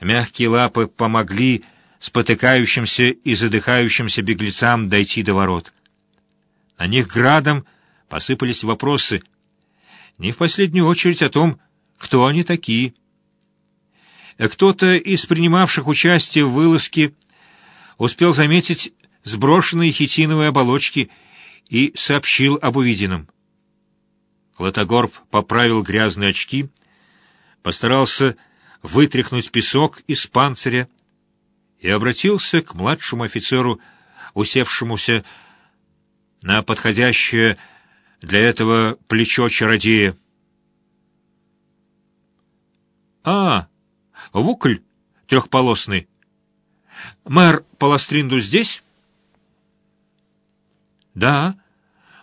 Мягкие лапы помогли спотыкающимся и задыхающимся беглецам дойти до ворот. На них градом посыпались вопросы, не в последнюю очередь о том, кто они такие. Кто-то из принимавших участие в вылазке успел заметить сброшенные хитиновые оболочки и сообщил об увиденном. Клотогорб поправил грязные очки, постарался вытряхнуть песок из панциря и обратился к младшему офицеру, усевшемуся на подходящее для этого плечо чародея. «А, вукль трехполосный. Мэр Паластринду здесь?» «Да,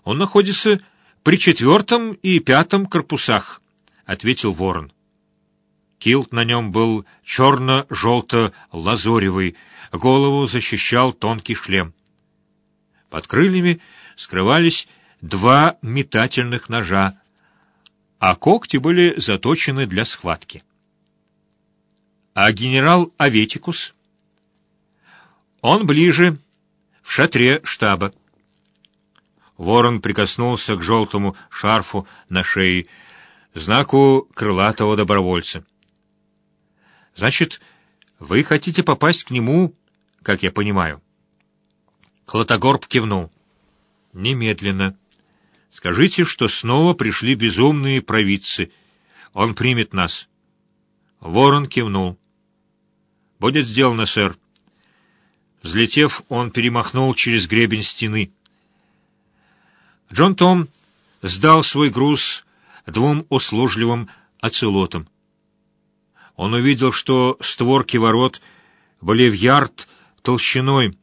он находится при четвертом и пятом корпусах», — ответил ворон. Килт на нем был черно-желто-лазоревый, голову защищал тонкий шлем. Под крыльями скрывались два метательных ножа, а когти были заточены для схватки. А генерал Аветикус? Он ближе, в шатре штаба. Ворон прикоснулся к желтому шарфу на шее, знаку крылатого добровольца. Значит, вы хотите попасть к нему, как я понимаю? Клотогорб кивнул. Немедленно. Скажите, что снова пришли безумные провидцы. Он примет нас. Ворон кивнул. Будет сделано, сэр. Взлетев, он перемахнул через гребень стены. Джон Том сдал свой груз двум услужливым оцелотам. Он увидел, что створки ворот были в ярд толщиной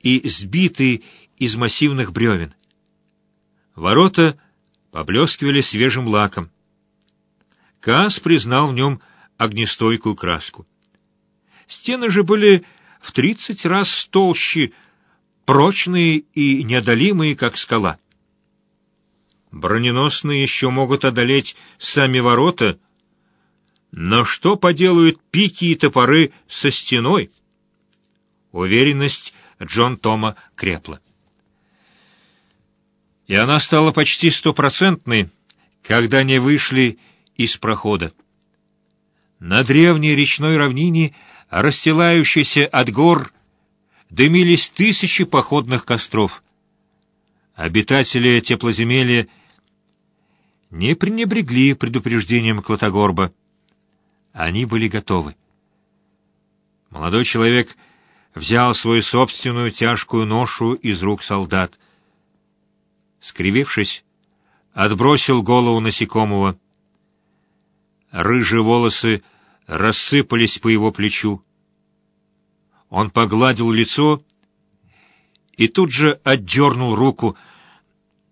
и сбиты из массивных бревен. Ворота поблескивали свежим лаком. Каас признал в нем огнестойкую краску. Стены же были в тридцать раз толще, прочные и неодолимые, как скала. Броненосные еще могут одолеть сами ворота, но что поделают пики и топоры со стеной? Уверенность Джон Тома крепла. И она стала почти стопроцентной, когда они вышли из прохода. На древней речной равнине, расстилающейся от гор, дымились тысячи походных костров. Обитатели теплоземелья не пренебрегли предупреждением Клотогорба. Они были готовы. Молодой человек взял свою собственную тяжкую ношу из рук солдат. Скривившись, отбросил голову насекомого. Рыжие волосы рассыпались по его плечу. Он погладил лицо и тут же отдернул руку.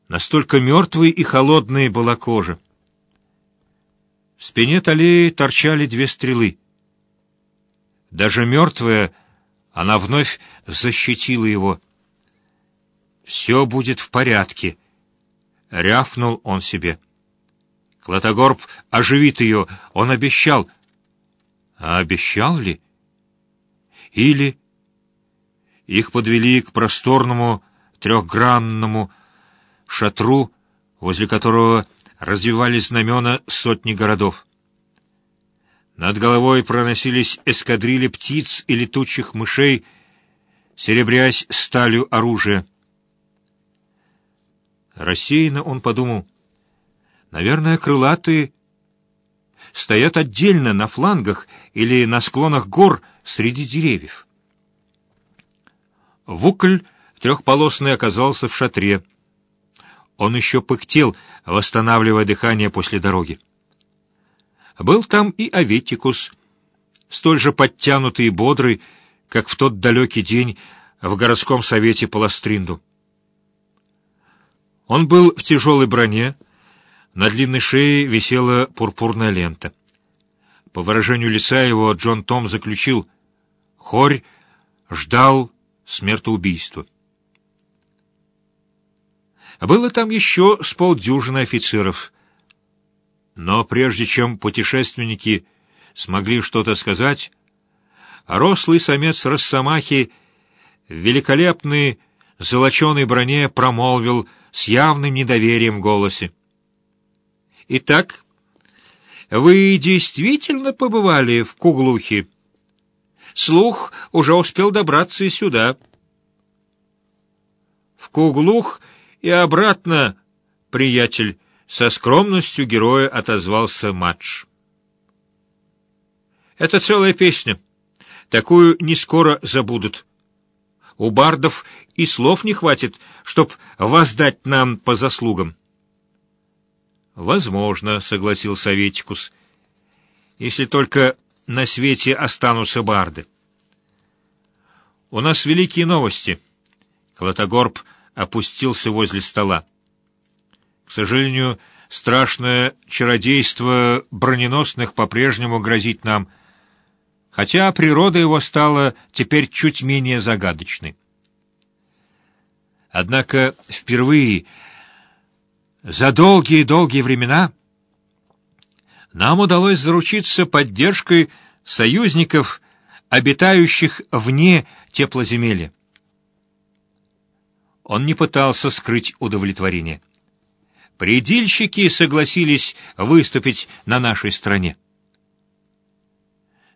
Настолько мертвой и холодной была кожа. В спине Талии торчали две стрелы. Даже мертвая, она вновь защитила его. «Все будет в порядке», — рявкнул он себе. Клотогорб оживит ее, он обещал. А обещал ли? Или... Их подвели к просторному трехгранному шатру, возле которого развивались знамена сотни городов. Над головой проносились эскадрили птиц и летучих мышей, серебрясь сталью оружия. Рассеянно он подумал, наверное, крылатые стоят отдельно на флангах или на склонах гор среди деревьев. Вукль трехполосный оказался в шатре. Он еще пыхтел, восстанавливая дыхание после дороги. Был там и Аветикус, столь же подтянутый и бодрый, как в тот далекий день в городском совете по Ластринду. Он был в тяжелой броне, на длинной шее висела пурпурная лента. По выражению лица его Джон Том заключил, Хорь ждал смертоубийства. Было там еще с полдюжины офицеров. Но прежде чем путешественники смогли что-то сказать, рослый самец Росомахи в великолепной золоченой броне промолвил с явным недоверием в голосе. «Итак, вы действительно побывали в Куглухе? Слух уже успел добраться и сюда». «В Куглух и обратно, приятель», — со скромностью героя отозвался Мадж. «Это целая песня. Такую не скоро забудут». У бардов и слов не хватит, чтоб воздать нам по заслугам. — Возможно, — согласился Аветикус, — если только на свете останутся барды. — У нас великие новости. Клотогорб опустился возле стола. К сожалению, страшное чародейство броненосных по-прежнему грозит нам — хотя природа его стала теперь чуть менее загадочной. Однако впервые за долгие-долгие времена нам удалось заручиться поддержкой союзников, обитающих вне теплоземелья. Он не пытался скрыть удовлетворение. Предельщики согласились выступить на нашей стороне.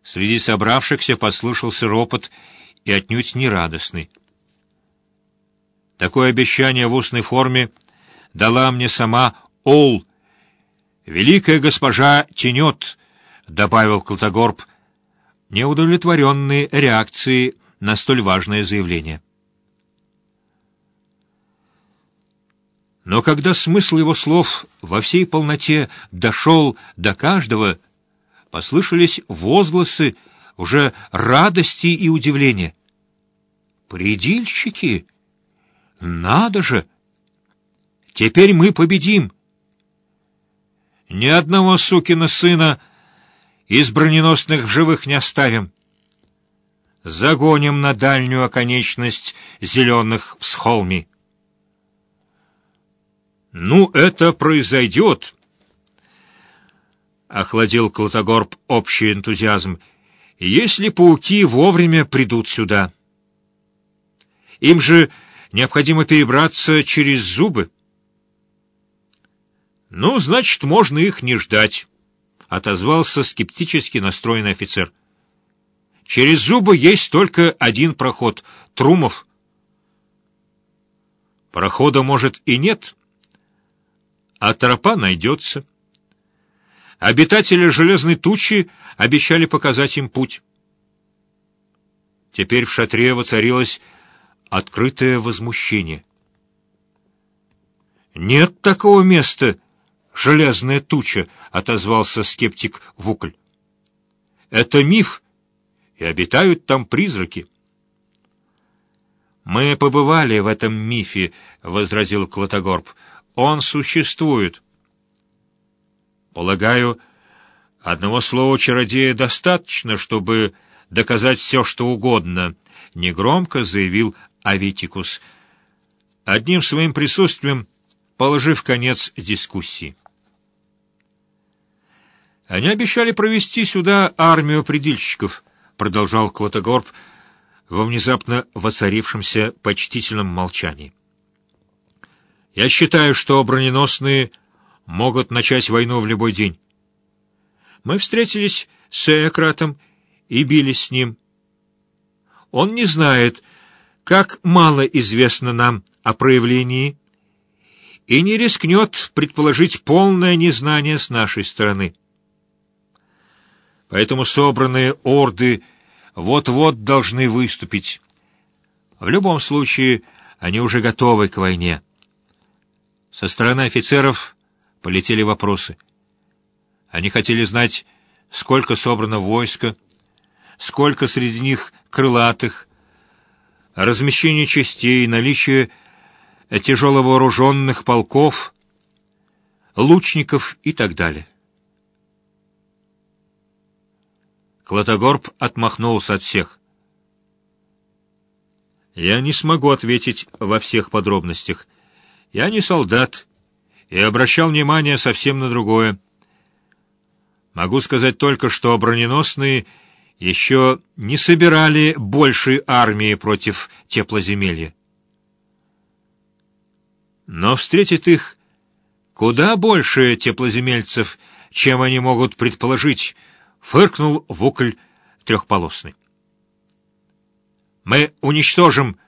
Среди собравшихся послышался ропот и отнюдь нерадостный. Такое обещание в устной форме дала мне сама Ол. «Великая госпожа тянет», — добавил Клотогорб, неудовлетворенный реакцией на столь важное заявление. Но когда смысл его слов во всей полноте дошел до каждого, послышались возгласы уже радости и удивления. «Предильщики? Надо же! Теперь мы победим!» «Ни одного сукина сына из броненосных в живых не оставим. Загоним на дальнюю оконечность зеленых в схолме». «Ну, это произойдет!» — охладил Клотогорб общий энтузиазм, — «если пауки вовремя придут сюда. Им же необходимо перебраться через зубы». «Ну, значит, можно их не ждать», — отозвался скептически настроенный офицер. «Через зубы есть только один проход — Трумов». «Прохода, может, и нет, а тропа найдется». Обитатели железной тучи обещали показать им путь. Теперь в шатре воцарилось открытое возмущение. «Нет такого места, железная туча», — отозвался скептик Вукль. «Это миф, и обитают там призраки». «Мы побывали в этом мифе», — возразил Клотогорб. «Он существует». Полагаю, одного слова чародея достаточно, чтобы доказать все, что угодно, — негромко заявил Авитикус, одним своим присутствием положив конец дискуссии. «Они обещали провести сюда армию предельщиков», — продолжал Клотогорб во внезапно воцарившемся почтительном молчании. «Я считаю, что броненосные могут начать войну в любой день. Мы встретились с Экратом и бились с ним. Он не знает, как мало известно нам о проявлении, и не рискнет предположить полное незнание с нашей стороны. Поэтому собранные орды вот-вот должны выступить. В любом случае, они уже готовы к войне. Со стороны офицеров полетели вопросы. Они хотели знать, сколько собрано войска, сколько среди них крылатых, размещение частей, наличие тяжело вооруженных полков, лучников и так далее. Клотогорб отмахнулся от всех. «Я не смогу ответить во всех подробностях. Я не солдат и обращал внимание совсем на другое. Могу сказать только, что броненосные еще не собирали большей армии против теплоземелья. Но встретит их куда больше теплоземельцев, чем они могут предположить, фыркнул Вукль трехполосный. Мы уничтожим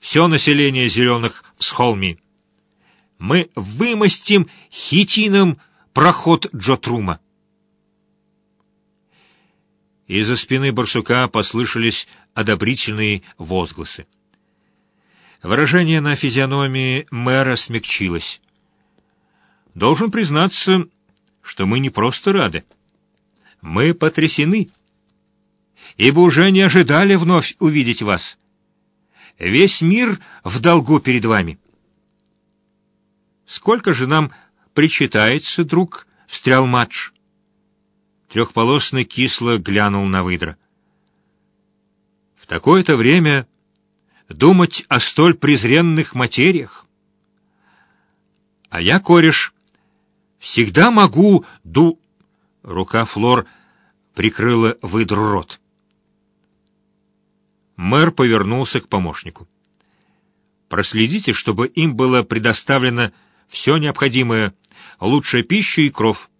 все население зеленых в Схолме. Мы вымостим хитином проход Джотрума. Из-за спины барсука послышались одобрительные возгласы. Выражение на физиономии мэра смягчилось. «Должен признаться, что мы не просто рады. Мы потрясены, ибо уже не ожидали вновь увидеть вас. Весь мир в долгу перед вами». «Сколько же нам причитается, друг?» — встрял Мадж. Трехполосный кисло глянул на выдра. В такое-то время думать о столь презренных материях. А я, кореш, всегда могу ду... Рука Флор прикрыла выдру рот. Мэр повернулся к помощнику. Проследите, чтобы им было предоставлено все необходимое, лучшая пища и кров.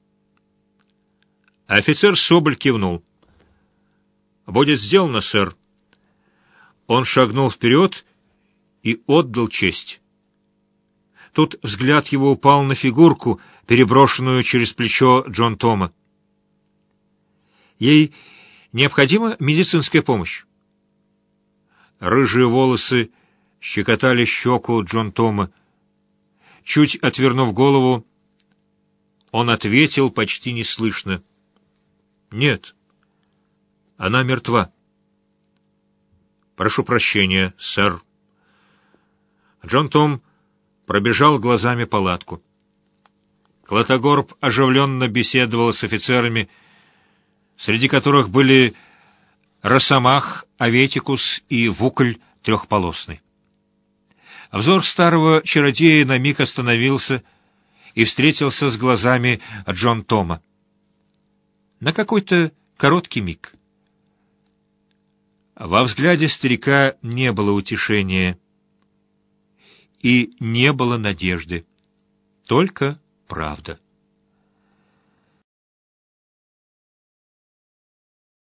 Офицер Соболь кивнул. «Будет сделано, сэр». Он шагнул вперед и отдал честь. Тут взгляд его упал на фигурку, переброшенную через плечо Джон Тома. Ей необходима медицинская помощь. Рыжие волосы щекотали щеку Джон Тома. Чуть отвернув голову, он ответил почти неслышно. «Нет, она мертва». «Прошу прощения, сэр». Джон Том пробежал глазами палатку. Клотогорб оживленно беседовал с офицерами, среди которых были Росомах, Аветикус и Вукль трехполосный. Взор старого чародея на миг остановился и встретился с глазами Джон Тома. На какой-то короткий миг. Во взгляде старика не было утешения и не было надежды, только правда.